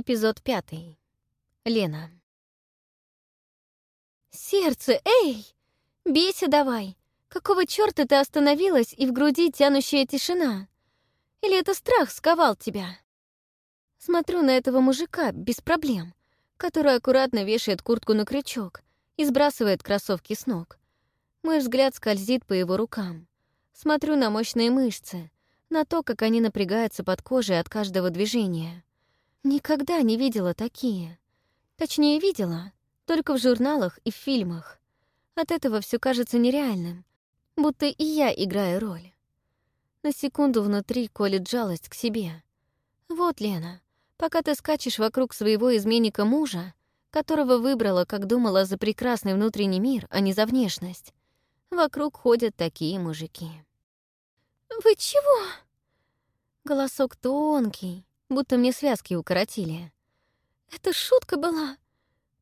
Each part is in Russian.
Эпизод пятый. Лена. «Сердце, эй! Бейся давай! Какого чёрта ты остановилась и в груди тянущая тишина? Или это страх сковал тебя?» Смотрю на этого мужика без проблем, который аккуратно вешает куртку на крючок и сбрасывает кроссовки с ног. Мой взгляд скользит по его рукам. Смотрю на мощные мышцы, на то, как они напрягаются под кожей от каждого движения. Никогда не видела такие. Точнее, видела, только в журналах и в фильмах. От этого все кажется нереальным, будто и я играю роль. На секунду внутри колет жалость к себе. Вот, Лена, пока ты скачешь вокруг своего изменника мужа, которого выбрала, как думала, за прекрасный внутренний мир, а не за внешность, вокруг ходят такие мужики. «Вы чего?» Голосок тонкий, будто мне связки укоротили. «Это шутка была.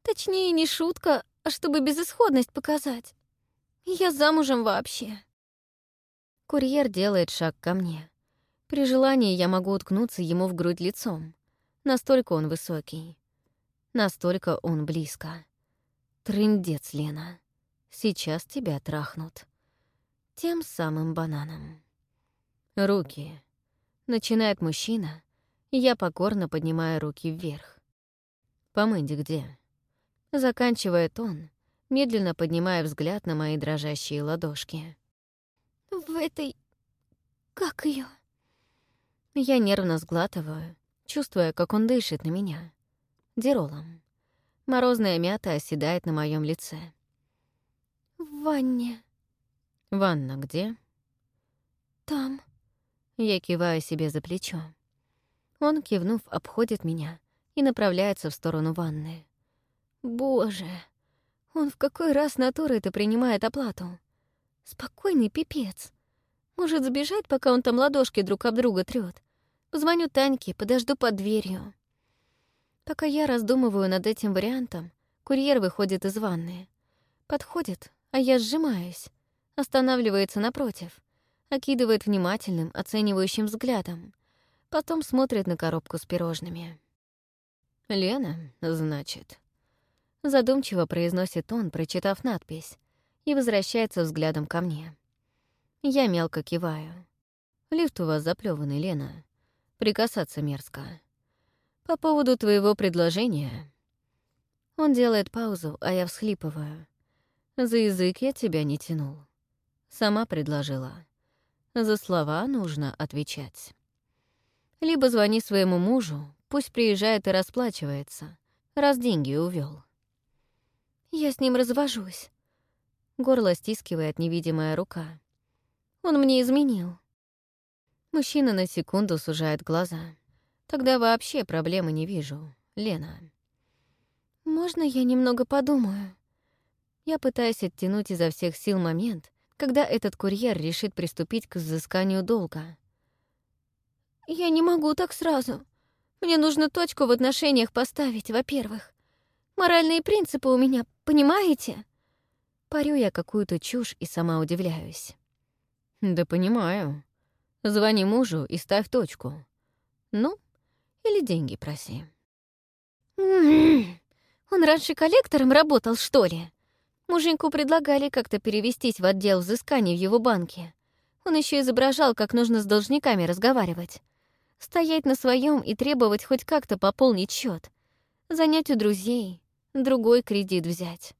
Точнее, не шутка, а чтобы безысходность показать. Я замужем вообще». Курьер делает шаг ко мне. При желании я могу уткнуться ему в грудь лицом. Настолько он высокий. Настолько он близко. Трындец, Лена. Сейчас тебя трахнут. Тем самым бананом. Руки. Начинает мужчина, я покорно поднимаю руки вверх. «Помыть где?» Заканчивает он, медленно поднимая взгляд на мои дрожащие ладошки. «В этой... как ее? Я нервно сглатываю, чувствуя, как он дышит на меня. Диролом. Морозная мята оседает на моем лице. «В ванне». «Ванна где?» «Там». Я киваю себе за плечо. Он, кивнув, обходит меня и направляется в сторону ванны. Боже, он в какой раз натурой-то принимает оплату? Спокойный пипец. Может сбежать, пока он там ладошки друг об друга трёт. Позвоню Таньке, подожду под дверью. Пока я раздумываю над этим вариантом, курьер выходит из ванны. Подходит, а я сжимаюсь. Останавливается напротив окидывает внимательным, оценивающим взглядом, потом смотрит на коробку с пирожными. «Лена, значит?» Задумчиво произносит он, прочитав надпись, и возвращается взглядом ко мне. Я мелко киваю. «Лифт у вас заплёванный, Лена. Прикасаться мерзко. По поводу твоего предложения...» Он делает паузу, а я всхлипываю. «За язык я тебя не тянул. Сама предложила. За слова нужно отвечать. Либо звони своему мужу, пусть приезжает и расплачивается, раз деньги увел. Я с ним развожусь. Горло стискивает невидимая рука. Он мне изменил. Мужчина на секунду сужает глаза. Тогда вообще проблемы не вижу, Лена. Можно я немного подумаю? Я пытаюсь оттянуть изо всех сил момент, когда этот курьер решит приступить к взысканию долга. «Я не могу так сразу. Мне нужно точку в отношениях поставить, во-первых. Моральные принципы у меня, понимаете?» Парю я какую-то чушь и сама удивляюсь. «Да понимаю. Звони мужу и ставь точку. Ну, или деньги проси». «М-м-м. Он раньше коллектором работал, что ли?» Муженьку предлагали как-то перевестись в отдел взысканий в его банке. Он еще изображал, как нужно с должниками разговаривать. Стоять на своем и требовать хоть как-то пополнить счет, Занять у друзей, другой кредит взять.